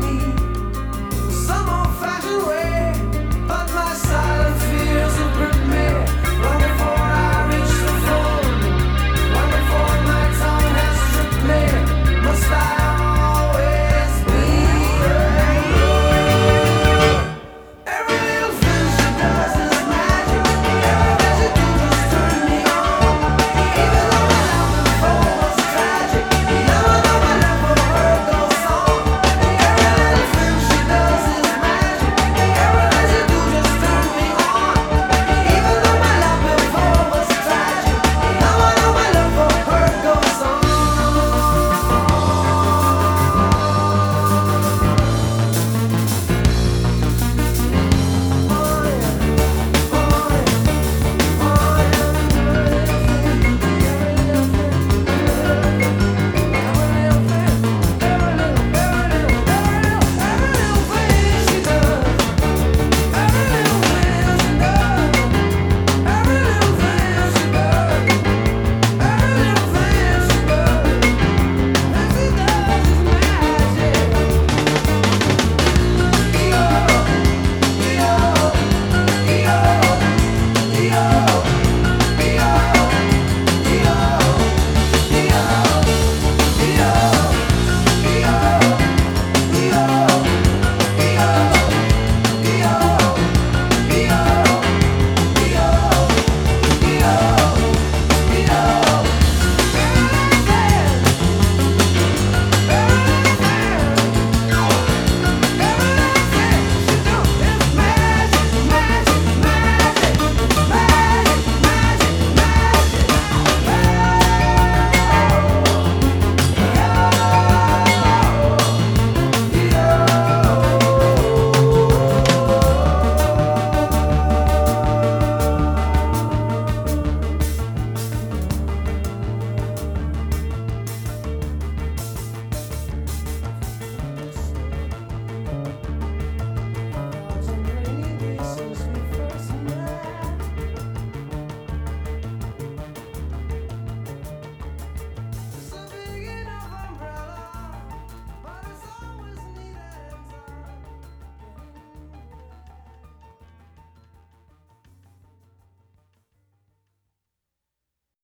me.